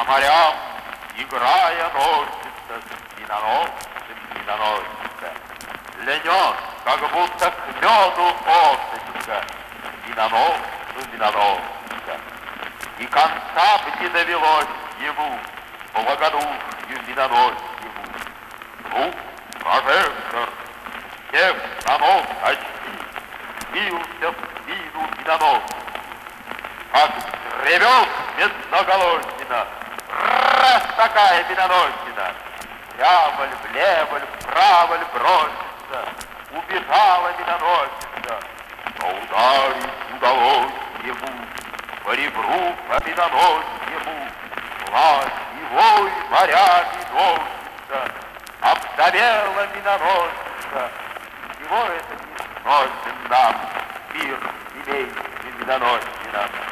по морям, играя, носится с миноносцем миноносица. Лянет, как будто к меду осыпется, миноносцу миноносица. И конца бы не довелось ему, благодушью миноносьему. Ну, прожектор, всех на нос очки, бился в спину миноносцу. Как ревет медноголосина, такая миноносина, прямо ль, влево ль, вправо ль бросится, убежала миноносица, но ударить удалось ему, по ребру по миноносьему, власть его морями носится, обдавела миноносица, чего это не сносен нам, мир имеющий миноносина.